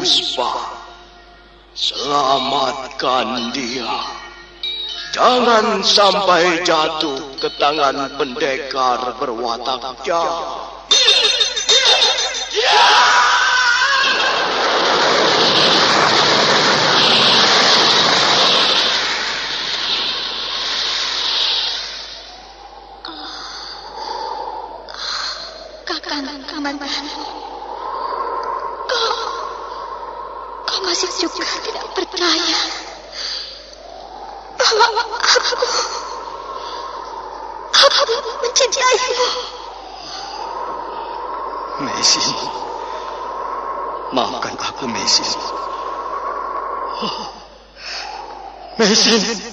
puspa. Selamatkan dia. Jangan sampai jatuh ke tangan pendekar berwatak jahat. Kakang Kamandan, kau, kau masih juga tidak percaya bahwa aku, aku mencintaimu. Messi, maafkan aku Messi. Messi, Messi.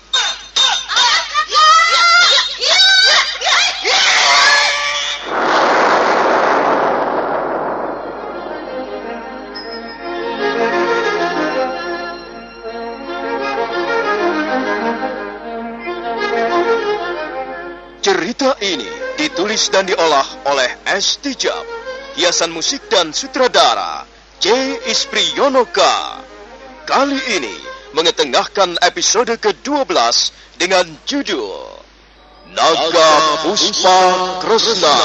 Cerita ini ditulis dan diolah oleh S. Tijab, hiasan musik dan sutradara J. Ispriyonoka. Kali ini mengetengahkan episode ke-12 dengan judul Naga Puspa Kresna.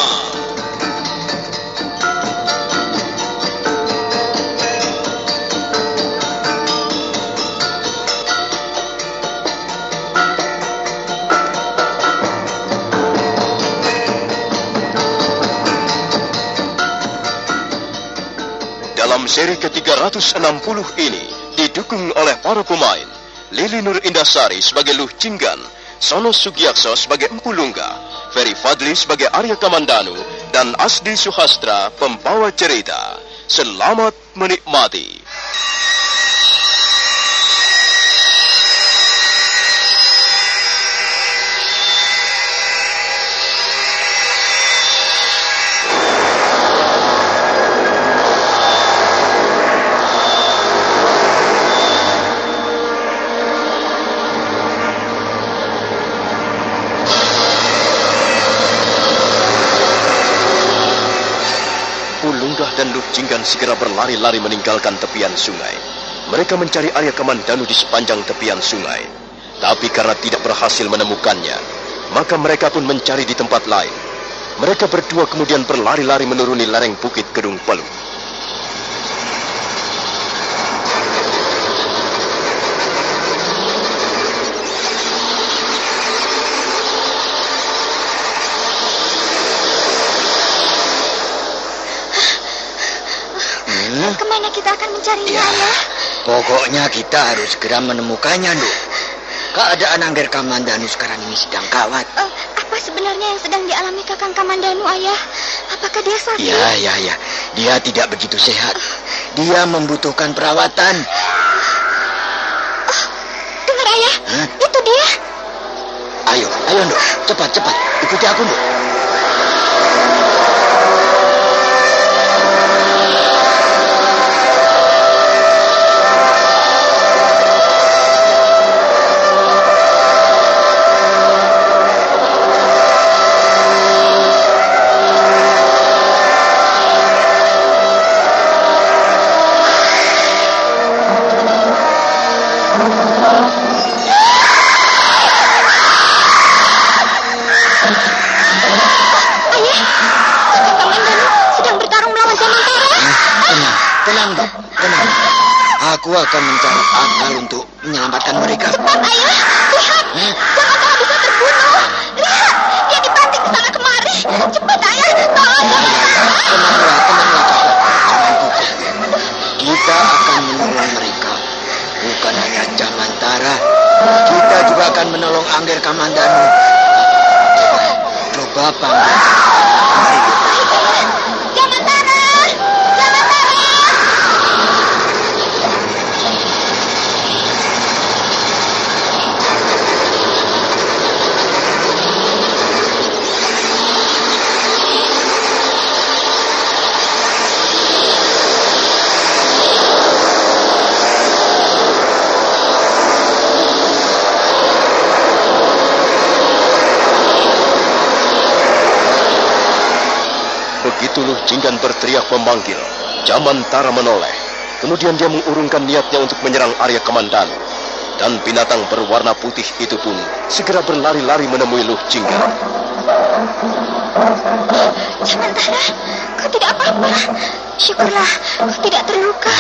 Seri ke-360 ini didukung oleh para pemain Lili Nur Indasari sebagai Luh Cinggan, Sono Sugiyakso sebagai Empu Lungga, Ferry Fadli sebagai Arya Kamandanu, dan Asdi Suhastra pembawa cerita. Selamat menikmati. Dan Luh Jinggan segera berlari-lari meninggalkan tepian sungai. Mereka mencari Arya Kamandanu di sepanjang tepian sungai. Tapi karena tidak berhasil menemukannya, maka mereka pun mencari di tempat lain. Mereka berdua kemudian berlari-lari menuruni lereng bukit Gedung Pelu. Ke mana kita akan mencarinya, Ya. Ayah? Pokoknya kita harus segera menemukannya, Nduk. Keadaan Angger Kamandanu sekarang ini sedang gawat. Eh, apa sebenarnya yang sedang dialami Kakang Kamandanu, Ayah? Apakah dia sakit? Ya, ya, ya. Dia tidak begitu sehat. Dia membutuhkan perawatan. Dengar, Ayah. Hah? Itu dia. Ayo, ayo, Nduk. Cepat, cepat. Ikuti aku, Nduk. Aku akan mencari akal untuk menyelamatkan mereka. Cepat, ayah. Lihat. Jamantara bisa terbunuh. Lihat. Dia dibanting ke sana kemari. Cepat, ayah. Tolong. Tenanglah, tenanglah, kakak. Jangan. Kita akan menolong mereka. Bukan hanya Jamantara. Kita juga akan menolong Angger Kamandanu. Coba, coba panggil. Mari, Dok. Jinggan berteriak memanggil, Jamantara menoleh. Kemudian dia mengurungkan niatnya untuk menyerang Arya Kamandanu. Dan binatang berwarna putih itu pun segera berlari-lari menemui Luh Jinggan. Jamantara, kau tidak apa-apa. Syukurlah, kau tidak terluka.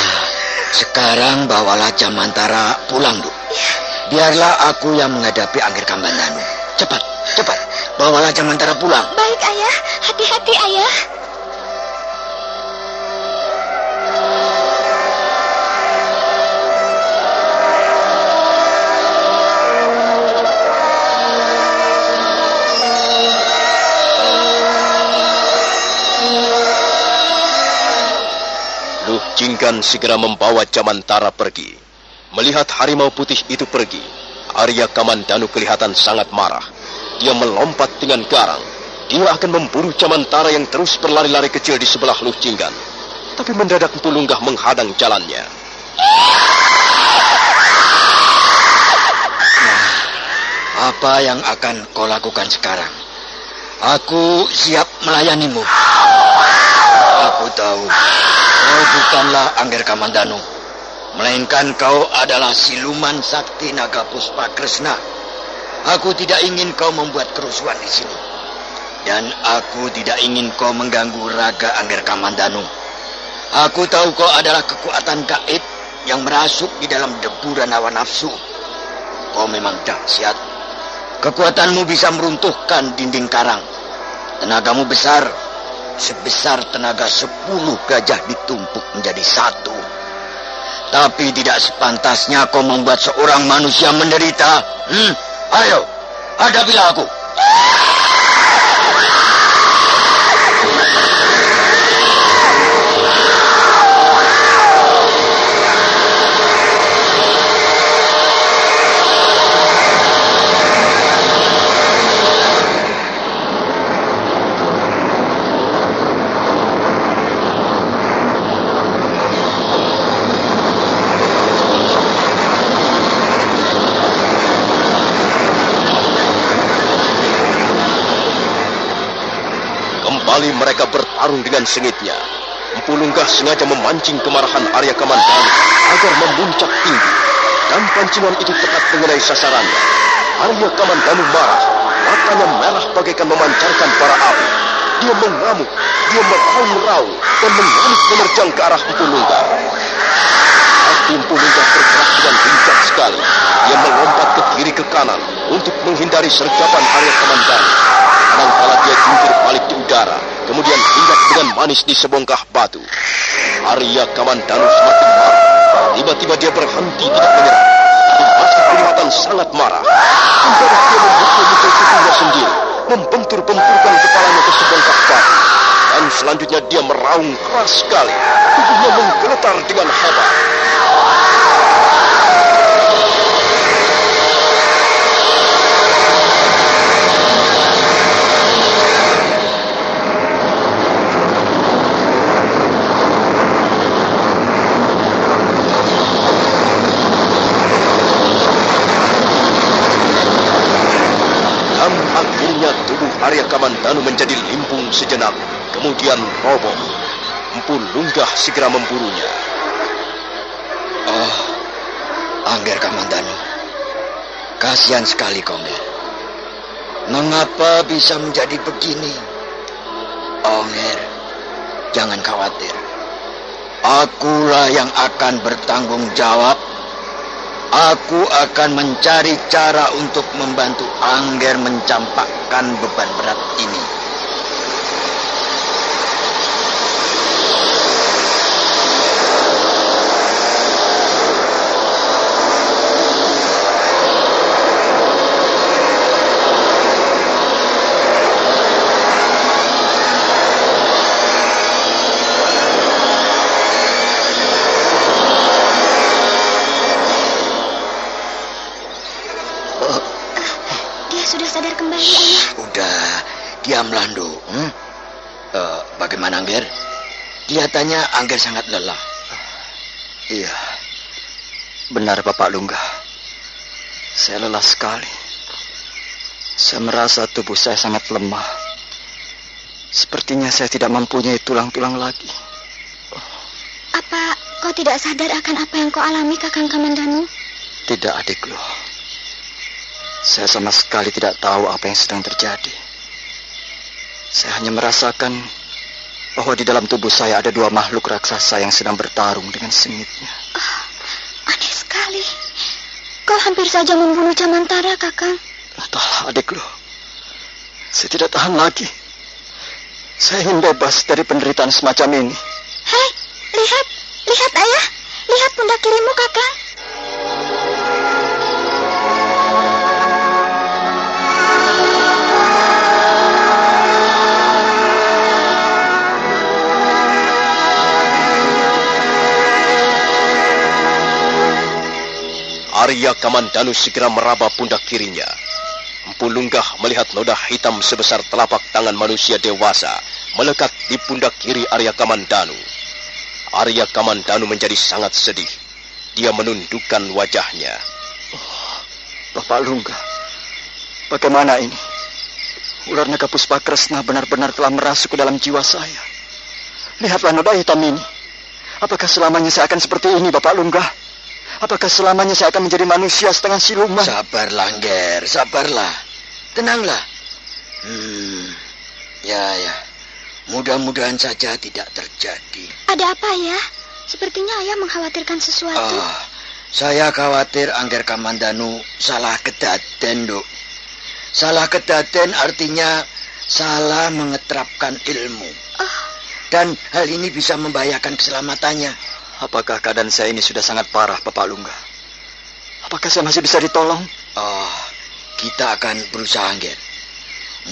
Sekarang bawalah Jamantara pulang, Duk. Biarlah aku yang menghadapi Angger Kamandanu. Cepat, cepat. Bawalah Jamantara pulang. Baik, ayah. Hati-hati, ayah. Jinggan segera membawa Jamantara pergi. Melihat harimau putih itu pergi, Arya Kamandanu kelihatan sangat marah. Dia melompat dengan garang. Dia akan memburu Jamantara yang terus berlari-lari kecil di sebelah Luh Jinggan. Tapi mendadak Empu Lunggah menghadang jalannya. Apa yang akan kau lakukan sekarang? Aku siap melayanimu. Aku tahu kau bukanlah Angger Kamandanu, melainkan kau adalah siluman sakti Naga Puspa Kresna. Aku tidak ingin kau membuat kerusuhan di sini. Dan aku tidak ingin kau mengganggu raga Angger Kamandanu. Aku tahu kau adalah kekuatan gaib yang merasuk di dalam debu dan hawa nafsu. Kau memang dahsyat. Kekuatanmu bisa meruntuhkan dinding karang. Tenagamu besar, sebesar tenaga sepuluh gajah ditumpuk menjadi satu. Tapi tidak sepantasnya kau membuat seorang manusia menderita. Hmm? Ayo, hadapilah aku. Kembali mereka bertarung dengan sengitnya. Empu sengaja memancing kemarahan Arya Kamandanu agar memuncak tinggi. Dan pancingan itu tepat mengenai sasarannya. Arya Kamandanu marah. Matanya merah bagaikan memancarkan bara api. Dia mengamuk, dia meraung-raung dan mengamuk menerjang ke arah Empu Lunggah. Hati Empu Lunggah bergerak dengan lincah sekali. Dia melompat ke kiri ke kanan untuk menghindari sergapan Arya Kamandanu. Kadangkala dia jungkir balik di udara, kemudian hinggap dengan manis di sebongkah batu. Arya Kamandanu semakin marah. Tiba-tiba dia berhenti tidak menyerah. Dia masih kelihatan sangat marah. Mendadak dia memukul-mukul tubuhnya sendiri, membentur-benturkan kepalanya ke sebongkah batu. Dan selanjutnya dia meraung keras sekali. Tubuhnya menggeletar dengan hebat. Dan akhirnya tubuh Kamandanu menjadi limbung sejenak, kemudian roboh. Empu Lunggah segera memburunya. Oh, Angger Kamandanu. Kasihan sekali kau, Nger. Mengapa bisa menjadi begini? Oh, Nger, jangan khawatir. Akulah yang akan bertanggung jawab. Aku akan mencari cara untuk membantu Angger mencampakkan beban berat ini. Dia sudah sadar kembali, Ayah. Udah, diamlah, Ndo. Hmm? Bagaimana, Angger? Kelihatannya Angger sangat lelah. Iya. Benar Bapak Lungga. Saya lelah sekali. Saya merasa tubuh saya sangat lemah. Sepertinya saya tidak mempunyai tulang-tulang lagi. Apa kau tidak sadar akan apa yang kau alami, Kakang Kamandanu? Tidak adikku. Saya sama sekali tidak tahu apa yang sedang terjadi. Saya hanya merasakan bahwa di dalam tubuh saya ada dua makhluk raksasa yang sedang bertarung dengan sengitnya. Aneh sekali. Kau hampir saja membunuh Jamantara, Kakang. Entahlah adikku. Saya tidak tahan lagi. Saya ingin bebas dari penderitaan semacam ini. Hei, lihat, lihat ayah. Lihat pundak kirimu, Kakang. Arya Kamandanu segera meraba pundak kirinya. Empu Lunggah melihat noda hitam sebesar telapak tangan manusia dewasa melekat di pundak kiri Arya Kamandanu. Arya Kamandanu menjadi sangat sedih. Dia menundukkan wajahnya. Bapak Lungga, bagaimana ini? Ular naga puspa kresna benar-benar telah merasuk ke dalam jiwa saya. Lihatlah noda hitam ini. Apakah selamanya saya akan seperti ini, Bapak Lungga? Apakah selamanya saya akan menjadi manusia setengah siluman? Sabarlah, Angger, sabarlah. Tenanglah. Hmm, ya, ya. Mudah-mudahan saja tidak terjadi. Ada apa ya? Sepertinya ayah mengkhawatirkan sesuatu. Ah, saya khawatir Angger Kamandanu salah kedaten, Dok. Salah kedaten artinya salah mengeterapkan ilmu. Oh, Dan hal ini bisa membahayakan keselamatannya. Apakah keadaan saya ini sudah sangat parah, Bapak Lungga? Apakah saya masih bisa ditolong? Oh, kita akan berusaha, Angger.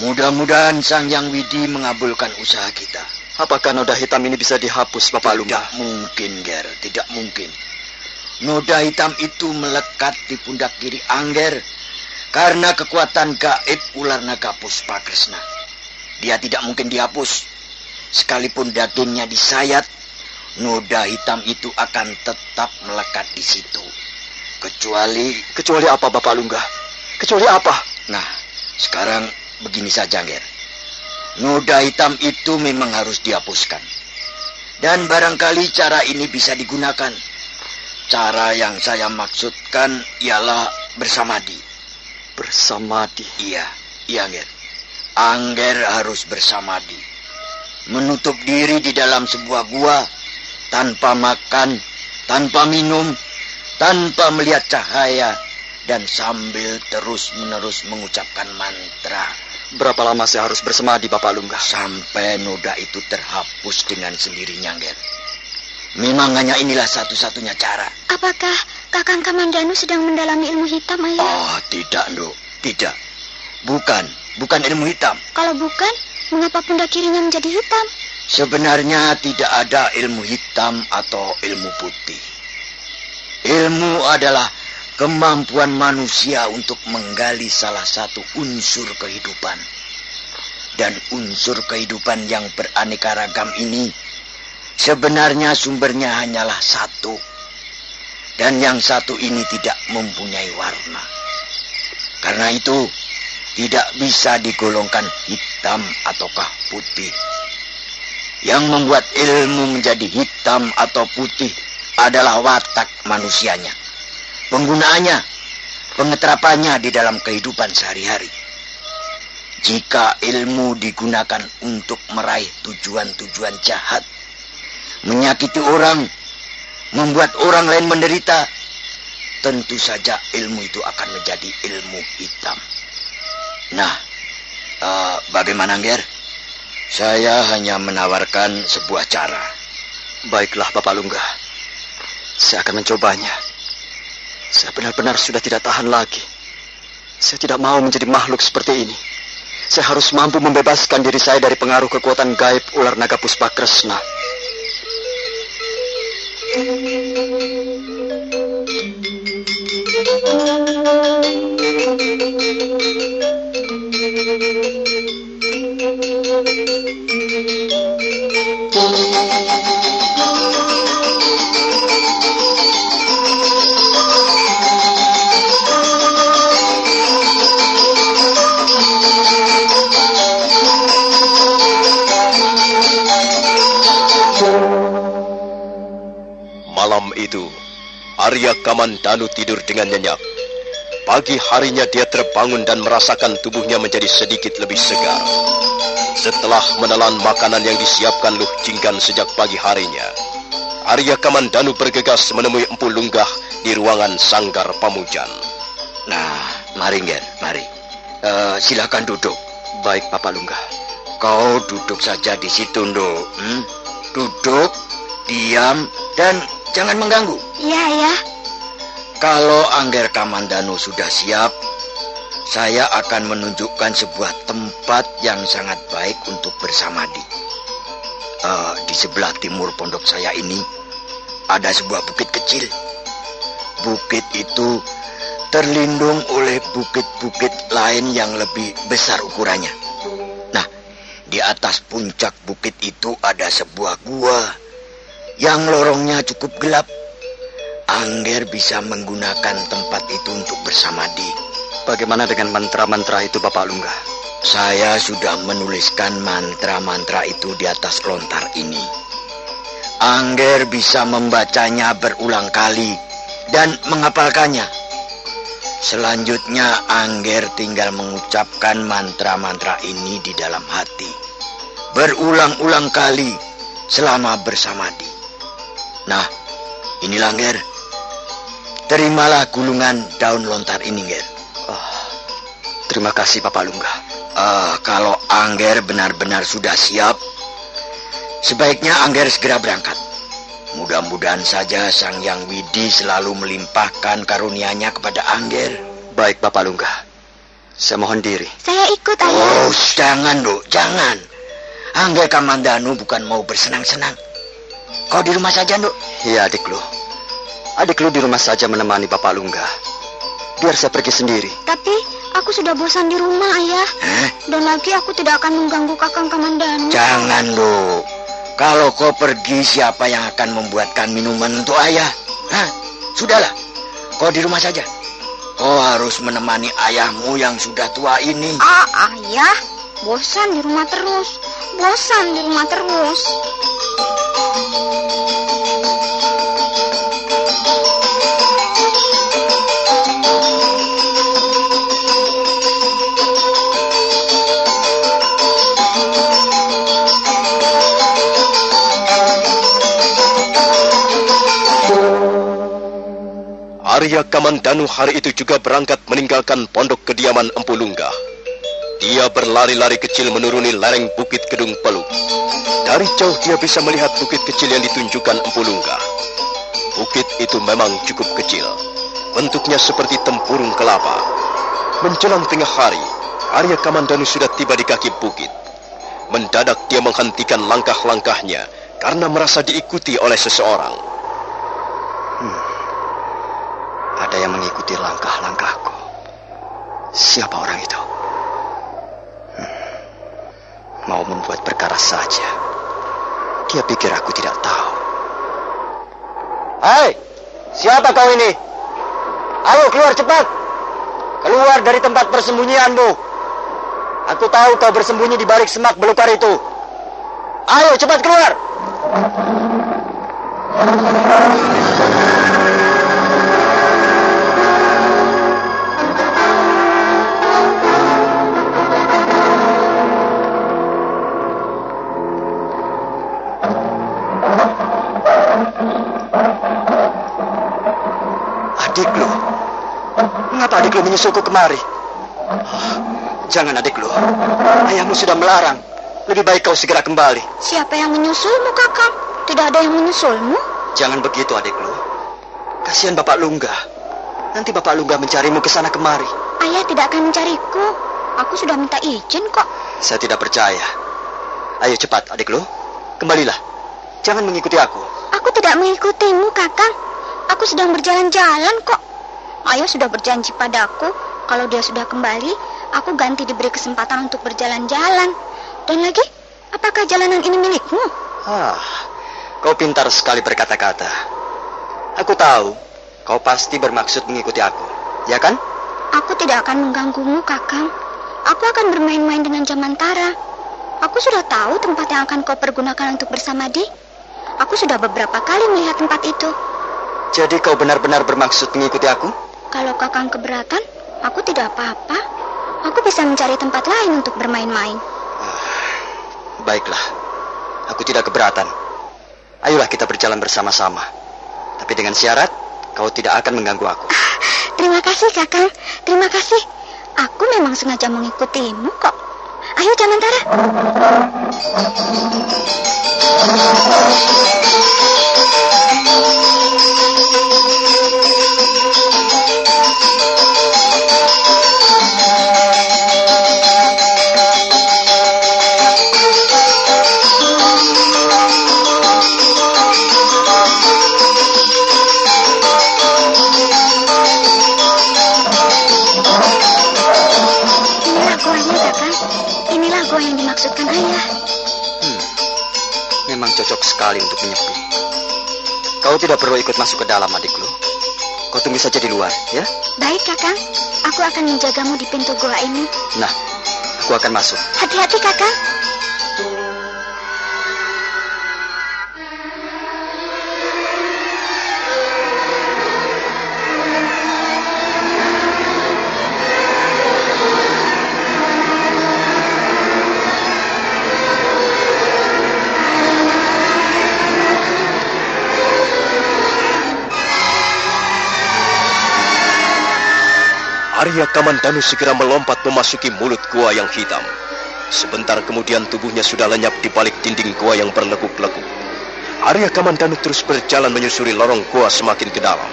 Mudah-mudahan Sang Yang Widi mengabulkan usaha kita. Apakah noda hitam ini bisa dihapus, Bapak Lungga? Tidak mungkin, Ger. Tidak mungkin. Noda hitam itu melekat di pundak kiri Angger karena kekuatan gaib ular naga puspa Krishna. Dia tidak mungkin dihapus. Sekalipun dagingnya disayat, noda hitam itu akan tetap melekat di situ. Kecuali, Kecuali apa, Bapak Lungga? Kecuali apa? nah, sekarang begini saja, Ger. Noda hitam itu memang harus dihapuskan. Dan barangkali cara ini bisa digunakan. Cara yang saya maksudkan ialah bersamadi. Bersamadi. Iya, iya, Angger. Angger harus bersamadi. Menutup diri di dalam sebuah gua tanpa makan, tanpa minum, tanpa melihat cahaya dan sambil terus-menerus mengucapkan mantra Berapa lama saya harus bersemadi, Bapak Lungga? sampai noda itu terhapus dengan sendirinya, Angger. Memang hanya inilah satu-satunya cara. apakah Kakang Kamandanu sedang mendalami ilmu hitam, ayah? Oh, tidak, Nduk. Tidak. Bukan. Bukan ilmu hitam. Kalau bukan, mengapa pundak kirinya menjadi hitam? Sebenarnya tidak ada ilmu hitam atau ilmu putih. Ilmu adalah kemampuan manusia untuk menggali salah satu unsur kehidupan. Dan unsur kehidupan yang beraneka ragam ini sebenarnya sumbernya hanyalah satu. Dan yang satu ini tidak mempunyai warna. Karena itu tidak bisa digolongkan hitam ataukah putih. Yang membuat ilmu menjadi hitam atau putih adalah watak manusianya. Penggunaannya, pengeterapannya di dalam kehidupan sehari-hari. Jika ilmu digunakan untuk meraih tujuan-tujuan jahat, menyakiti orang, membuat orang lain menderita, tentu saja ilmu itu akan menjadi ilmu hitam. Nah, uh, bagaimana, Ger? Saya hanya menawarkan sebuah cara. Baiklah, Bapak Lungga. Saya akan mencobanya. Saya benar-benar sudah tidak tahan lagi. Saya tidak mau menjadi makhluk seperti ini. Saya harus mampu membebaskan diri saya dari pengaruh kekuatan gaib ular naga puspa kresna. Malam Arya Kamandanu tidur dengan nyenyak. Pagi harinya dia terbangun dan merasakan tubuhnya menjadi sedikit lebih segar. Setelah menelan makanan yang disiapkan Luh Jinggan sejak pagi harinya, Arya Kamandanu bergegas menemui Empu Lunggah di ruangan Sanggar Pamujan. Nah, mari, Ger, mari. Uh, silakan duduk. Baik, Bapak Lunggah. Kau duduk saja di situ, Nduk. Hmm? Duduk, diam, dan jangan mengganggu. Iya, ya. Kalau Angger Kamandanu sudah siap, saya akan menunjukkan sebuah tempat yang sangat baik untuk bersamadi. Uh, di sebelah timur pondok saya ini ada sebuah bukit kecil. Bukit itu terlindung oleh bukit-bukit lain yang lebih besar ukurannya. Nah, di atas puncak bukit itu ada sebuah gua yang lorongnya cukup gelap Angger bisa menggunakan tempat itu untuk bersamadi. Bagaimana dengan mantra-mantra itu, Bapak Lungga? Saya sudah menuliskan mantra-mantra itu di atas lontar ini. Angger bisa membacanya berulang kali dan menghafalkannya. Selanjutnya Angger tinggal mengucapkan mantra-mantra ini di dalam hati. Berulang-ulang kali selama bersamadi. Nah, inilah Angger. Terimalah gulungan daun lontar ini, Ger. Oh, terima kasih, Bapak Lungga. Uh, kalau Angger benar-benar sudah siap, sebaiknya Angger segera berangkat. Mudah-mudahan saja Sang Yang Widi selalu melimpahkan karunia-Nya kepada Angger. Baik, Bapak Lungga. Saya mohon diri. Saya ikut, Ayah. Oh, jangan, Dok. Jangan. Angger Kamandanu bukan mau bersenang-senang. Kau di rumah saja, Dok. Iya, adik lu. Adik lu di rumah saja menemani Bapak Lungga. Biar saya pergi sendiri. Tapi aku sudah bosan di rumah, Ayah. Hah? Dan lagi aku tidak akan mengganggu Kakang Kamandanu. Jangan, Dok. Kalau kau pergi, siapa yang akan membuatkan minuman untuk ayah? Hah? Sudahlah, kau di rumah saja. Kau harus menemani ayahmu yang sudah tua ini. Ah, Ayah. Bosan di rumah terus. Bosan di rumah terus. Arya Kamandanu hari itu juga berangkat meninggalkan pondok kediaman Empu Lunggah. Dia berlari-lari kecil menuruni lereng bukit Kedung Peluk. Dari jauh dia bisa melihat bukit kecil yang ditunjukkan Empu Lunggah. Bukit itu memang cukup kecil. Bentuknya seperti tempurung kelapa. Menjelang tengah hari, Arya Kamandanu sudah tiba di kaki bukit. Mendadak dia menghentikan langkah-langkahnya karena merasa diikuti oleh seseorang. Hmm. Ada yang mengikuti langkah-langkahku. Siapa orang itu? Hmm. Mau membuat perkara saja. Dia pikir aku tidak tahu. Hai, siapa kau ini? Ayo keluar cepat. Keluar dari tempat persembunyianmu. Aku tahu kau bersembunyi di balik semak belukar itu. Ayo cepat keluar. Diklu, mengapa adiklu menyusulku kemari? Oh, jangan adiklu, ayahmu sudah melarang. Lebih baik kau segera kembali. Siapa yang menyusulmu, Kakang? Tidak ada yang menyusulmu. Jangan begitu, adiklu. Kasihan Bapak Lungga. Nanti Bapak Lungga mencarimu ke sana kemari. Ayah tidak akan mencariku. Aku sudah minta izin kok. Saya tidak percaya. Ayo cepat, adiklu. Kembalilah. Jangan mengikuti aku. Aku tidak mengikutimu, Kakang. Aku sedang berjalan-jalan kok. Ayah sudah berjanji padaku, kalau dia sudah kembali, aku ganti diberi kesempatan untuk berjalan-jalan. Dan lagi, apakah jalanan ini milikmu? Ah, kau pintar sekali berkata-kata. Aku tahu, kau pasti bermaksud mengikuti aku, ya kan? Aku tidak akan mengganggumu, Kakang. Aku akan bermain-main dengan Jamantara. Aku sudah tahu tempat yang akan kau pergunakan untuk bersama Di. Aku sudah beberapa kali melihat tempat itu. Jadi kau benar-benar bermaksud mengikuti aku? Kalau Kakang keberatan, aku tidak apa-apa. Aku bisa mencari tempat lain untuk bermain-main. Baiklah, aku tidak keberatan. Ayolah kita berjalan bersama-sama. Tapi dengan syarat, kau tidak akan mengganggu aku. Terima kasih, Kakang. Terima kasih. Aku memang sengaja mengikutimu kok. Ayo, Jamantara. Inilah tidak perlu ikut masuk ke dalam, adikku. Kau tunggu saja di luar, ya? Baik, Kakang. Aku akan menjagamu di pintu goa ini. Nah, aku akan masuk. Hati-hati, Kakang. Arya Kamandanu segera melompat memasuki mulut gua yang hitam. Sebentar kemudian tubuhnya sudah lenyap di balik dinding gua yang berlekuk-lekuk. Arya Kamandanu terus berjalan menyusuri lorong gua semakin ke dalam.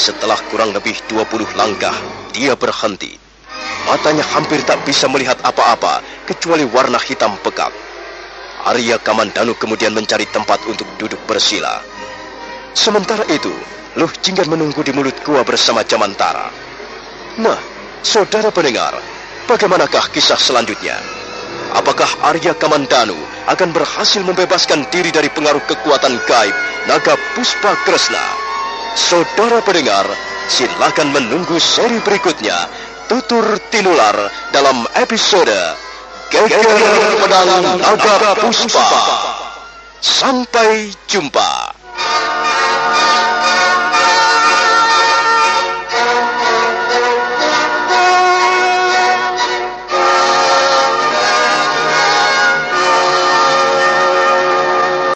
Setelah kurang lebih 20 langkah, dia berhenti. Matanya hampir tak bisa melihat apa-apa kecuali warna hitam pekat. Arya Kamandanu kemudian mencari tempat untuk duduk bersila. Sementara itu, Luh Jinggan menunggu di mulut gua bersama Jamantara. Nah, saudara pendengar, bagaimanakah kisah selanjutnya? Apakah Arya Kamandanu akan berhasil membebaskan diri dari pengaruh kekuatan gaib Naga Puspa Kresna? Saudara pendengar, silakan menunggu seri berikutnya Tutur Tinular dalam episode Geger Pedang Naga Puspa. Sampai jumpa.